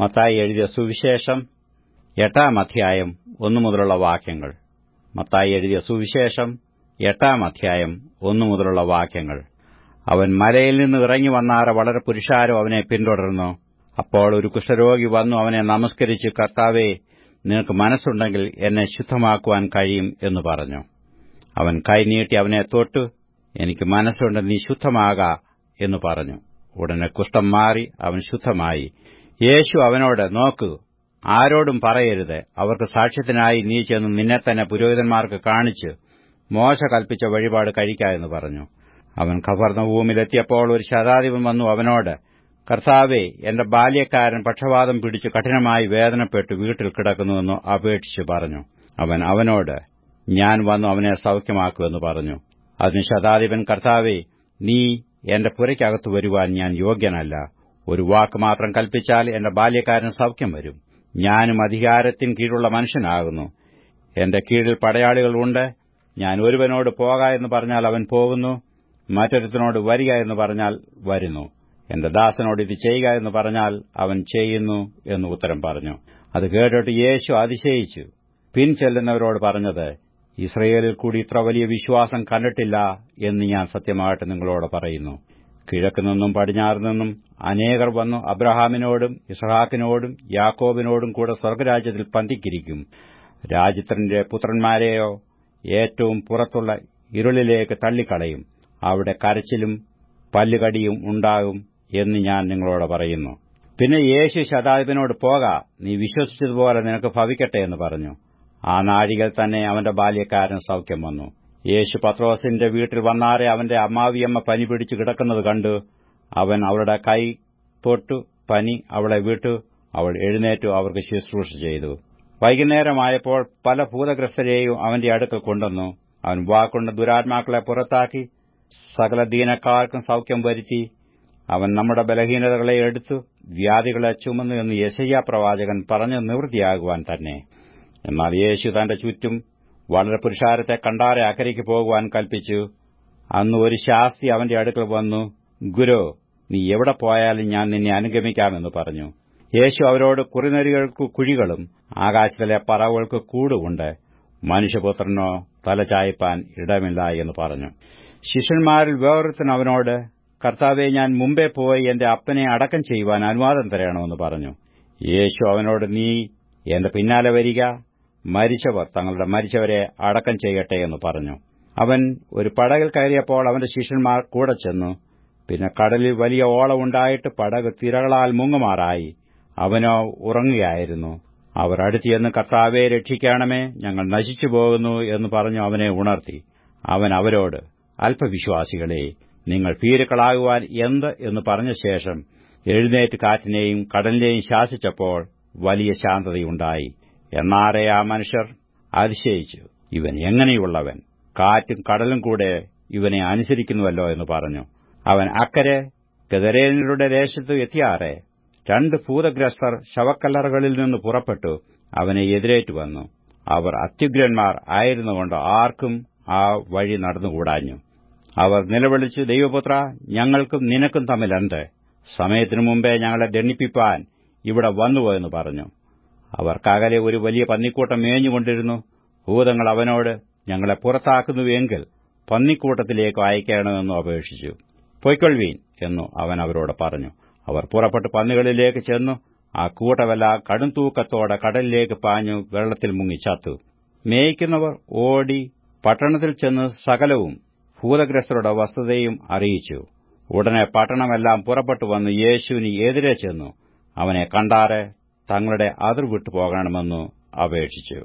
മത്തായി എഴുതിയ സുവിശേഷം എട്ടാം അധ്യായം ഒന്നു മുതലുള്ള വാക്യങ്ങൾ. മത്തായി എഴുതിയ സുവിശേഷം എട്ടാം അധ്യായം ഒന്നു മുതലുള്ള വാക്യങ്ങൾ. അവൻ മലയിൽ നിന്ന് ഇറങ്ങി വന്നാറ വളരെ പുരുഷാരോ അവനെ പിന്തുടർന്നു. അപ്പോൾ ഒരു കുഷ്ഠരോഗി വന്നു അവനെ നമസ്കരിച്ച് കർത്താവെ നിനക്ക് മനസ്സുണ്ടെങ്കിൽ എന്നെ ശുദ്ധമാക്കുവാൻ കഴിയും എന്ന് പറഞ്ഞു. അവൻ കൈനീട്ടി അവനെ തൊട്ടു എനിക്ക് മനസ്സുണ്ട് നീ ശുദ്ധമാകാ എന്ന് പറഞ്ഞു. ഉടനെ കുഷ്ഠം മാറി അവൻ ശുദ്ധമായി. യേശു അവനോട് നോക്കൂ ആരോടും പറയരുത്. അവർക്ക് സാക്ഷ്യത്തിനായി നീ ചെന്ന് നിന്നെ തന്നെ പുരോഹിതന്മാർക്ക് കാണിച്ച് മോശ കൽപ്പിച്ച വഴിപാട് കഴിക്ക എന്ന് പറഞ്ഞു. അവൻ കവർന്ന ഭൂമിയിലെത്തിയപ്പോൾ ഒരു ശതാധിപൻ വന്നു അവനോട് കർത്താവെ എന്റെ ബാല്യക്കാരൻ പക്ഷപാതം പിടിച്ച് കഠിനമായി വേദനപ്പെട്ട് വീട്ടിൽ കിടക്കുന്നുവെന്ന് അപേക്ഷിച്ചു പറഞ്ഞു. അവൻ അവനോട് ഞാൻ വന്നു അവനെ സൌഖ്യമാക്കുമെന്ന് പറഞ്ഞു. അതിന് ശതാധിപൻ കർത്താവെ നീ എന്റെ പുരയ്ക്കകത്തു വരുവാൻ ഞാൻ യോഗ്യനല്ല. ഒരു വാക്ക് മാത്രം കൽപ്പിച്ചാൽ എന്റെ ബാല്യക്കാരൻ സൌഖ്യം വരും. ഞാനും അധികാരത്തിന് കീഴുള്ള മനുഷ്യനാകുന്നു. എന്റെ കീഴിൽ പടയാളികളുണ്ട്. ഞാൻ ഒരുവനോട് പോക എന്ന് പറഞ്ഞാൽ അവൻ പോകുന്നു. മറ്റൊരുത്തനോട് വരിക എന്ന് പറഞ്ഞാൽ വരുന്നു. എന്റെ ദാസനോട് ഇത് ചെയ്യുക എന്ന് പറഞ്ഞാൽ അവൻ ചെയ്യുന്നു എന്ന് ഉത്തരം പറഞ്ഞു. അത് കേട്ടിട്ട് യേശു അതിശയിച്ചു. പിൻചെല്ലുന്നവരോട് പറഞ്ഞത് ഇസ്രയേലിൽ കൂടി ഇത്ര വലിയ വിശ്വാസം കണ്ടിട്ടില്ല എന്ന് ഞാൻ സത്യമായിട്ട് നിങ്ങളോട് പറയുന്നു. കിഴക്കുനിന്നും പടിഞ്ഞാറുനിന്നും അനേകർ വന്നു അബ്രഹാമിനോടും ഇസ്ഹാക്കിനോടും യാക്കോബിനോടും കൂടെ സ്വർഗരാജ്യത്തിൽ പന്തിക്കിരിക്കും. രാജ്യത്തിന്റെ പുത്രന്മാരെയോ ഏറ്റവും പുറത്തുള്ള ഇരുളിലേക്ക് തള്ളിക്കളയും. അവിടെ കരച്ചിലും പല്ലുകടിയും ഉണ്ടാകും എന്ന് ഞാൻ നിങ്ങളോട് പറയുന്നു. പിന്നെ യേശു ശതാബിനോട് പോക നീ വിശ്വസിച്ചതുപോലെ നിനക്ക് ഭവിക്കട്ടെ എന്ന് പറഞ്ഞു. ആ നാഴികൽ തന്നെ അവന്റെ ബാല്യക്കാരൻ സൌഖ്യം വന്നു. യേശു പത്രോസിന്റെ വീട്ടിൽ വന്നാറെ അവന്റെ അമ്മാവിയമ്മ പനി പിടിച്ചു കിടക്കുന്നത് കണ്ടു അവൻ അവളുടെ കൈ തൊട്ടു പനി അവളെ വിട്ടു അവൾ എഴുന്നേറ്റു അവർക്ക് ശുശ്രൂഷ ചെയ്തു. വൈകുന്നേരമായപ്പോൾ പല ഭൂതഗ്രസ്തരെയും അവന്റെ അടുക്കൽ കൊണ്ടുവന്നു. അവൻ വാക്കൊണ്ട് ദുരാത്മാക്കളെ പുറത്താക്കി സകല ദീനക്കാർക്കും സൌഖ്യം വരുത്തി അവൻ നമ്മുടെ ബലഹീനതകളെ എടുത്തു വ്യാധികളെ ചുമന്നു എന്ന് യശയ്യ പ്രവാചകൻ പറഞ്ഞു നിവൃത്തിയാകുവാൻ തന്നെ. എന്നാൽ യേശു തന്റെ ചുറ്റും വളരെ പുരുഷാരത്തെ കണ്ടാറെ അക്കരയ്ക്ക് പോകുവാൻ കൽപ്പിച്ചു. അന്ന് ഒരു ശാസ്തി അവന്റെ അടുക്കൽ വന്നു ഗുരു നീ എവിടെ പോയാലും ഞാൻ നിന്നെ അനുഗമിക്കാമെന്ന് പറഞ്ഞു. യേശു അവരോട് കുറിനരികൾക്ക് കുഴികളും ആകാശത്തിലെ പറവുകൾക്ക് കൂടുമുണ്ട്. മനുഷ്യപുത്രനോ തലചായ്പാൻ ഇടമില്ല എന്ന് പറഞ്ഞു. ശിഷ്യന്മാരിൽ വേറൊരുത്തൻ അവനോട് കർത്താവെ ഞാൻ മുമ്പേ പോയി എന്റെ അപ്പനെ അടക്കം ചെയ്യുവാൻ അനുവാദം തരണമെന്ന് പറഞ്ഞു. യേശു അവനോട് നീ എന്റെ പിന്നാലെ വരിക. മരിച്ചവർ തങ്ങളുടെ മരിച്ചവരെ അടക്കം ചെയ്യട്ടെ എന്ന് പറഞ്ഞു. അവൻ ഒരു പടകിൽ കയറിയപ്പോൾ അവന്റെ ശിഷ്യന്മാർ കൂടെ ചെന്നു. പിന്നെ കടലിൽ വലിയ ഓളമുണ്ടായിട്ട് പടക് തിരകളാൽ മുങ്ങുമാറായി. അവനോ ഉറങ്ങുകയായിരുന്നു. അവർ അടുത്തിയെന്ന് കർത്താവെ രക്ഷിക്കണമേ ഞങ്ങൾ നശിച്ചു പോകുന്നു എന്ന് പറഞ്ഞു അവനെ ഉണർത്തി. അവൻ അവരോട് അല്പവിശ്വാസികളെ നിങ്ങൾ ഭീരുക്കളാകുവാൻ എന്ത്? എന്ന് പറഞ്ഞ ശേഷം എഴുന്നേറ്റ് കാറ്റിനെയും കടലിനെയും ശാസിച്ചപ്പോൾ വലിയ ശാന്തതയുണ്ടായി. എന്നാറെ ആ മനുഷ്യർ അതിശയിച്ചു. ഇവൻ എങ്ങനെയുള്ളവൻ? കാറ്റും കടലും കൂടെ ഇവനെ അനുസരിക്കുന്നുവല്ലോ എന്ന് പറഞ്ഞു. അവൻ അക്കരെ ഗദരേനരുടെ ദേശത്ത് എത്തിയാറെ. രണ്ട് ഭൂതഗ്രസ്തർ ശവക്കല്ലറകളിൽ നിന്ന് പുറപ്പെട്ടു. അവനെ എതിരേറ്റു വന്നു. അവർ അത്യുഗ്രന്മാർ ആയിരുന്നുകൊണ്ട് ആർക്കും ആ വഴി നടന്നുകൂടാഞ്ഞു. അവർ നിലവിളിച്ചു ദൈവപുത്ര ഞങ്ങൾക്കും നിനക്കും തമ്മിലെന്ത് സമയത്തിനു മുമ്പേ ഞങ്ങളെ ദണ്ണിപ്പിപ്പാൻ ഇവിടെ വന്നുപോയെന്ന് പറഞ്ഞു. അവർക്കകലെ ഒരു വലിയ പന്നിക്കൂട്ടം മേഞ്ഞുകൊണ്ടിരുന്നു. ഭൂതങ്ങൾ അവനോട് ഞങ്ങളെ പുറത്താക്കുന്നുവെങ്കിൽ പന്നിക്കൂട്ടത്തിലേക്ക് അയക്കണമെന്നു അപേക്ഷിച്ചു. പൊയ്ക്കൊള്ളുവീൻ എന്നു അവൻ അവരോട് പറഞ്ഞു. അവർ പുറപ്പെട്ട് പന്നികളിലേക്ക് ചെന്നു. ആ കൂട്ടമെല്ലാം കടും തൂക്കത്തോടെ കടലിലേക്ക് പാഞ്ഞു വെള്ളത്തിൽ മുങ്ങി ചത്തു. മേയ്ക്കുന്നവർ ഓടി പട്ടണത്തിൽ ചെന്ന് സകലവും ഭൂതഗ്രസ്തരുടെ വസ്തുതയും അറിയിച്ചു. ഉടനെ പട്ടണമെല്ലാം പുറപ്പെട്ടു വന്ന് യേശുവിന് എതിരെ ചെന്നു. അവനെ കണ്ടാറെ തങ്ങളുടെ അതിർ വിട്ടു പോകണമെന്നു അപേക്ഷിച്ചു.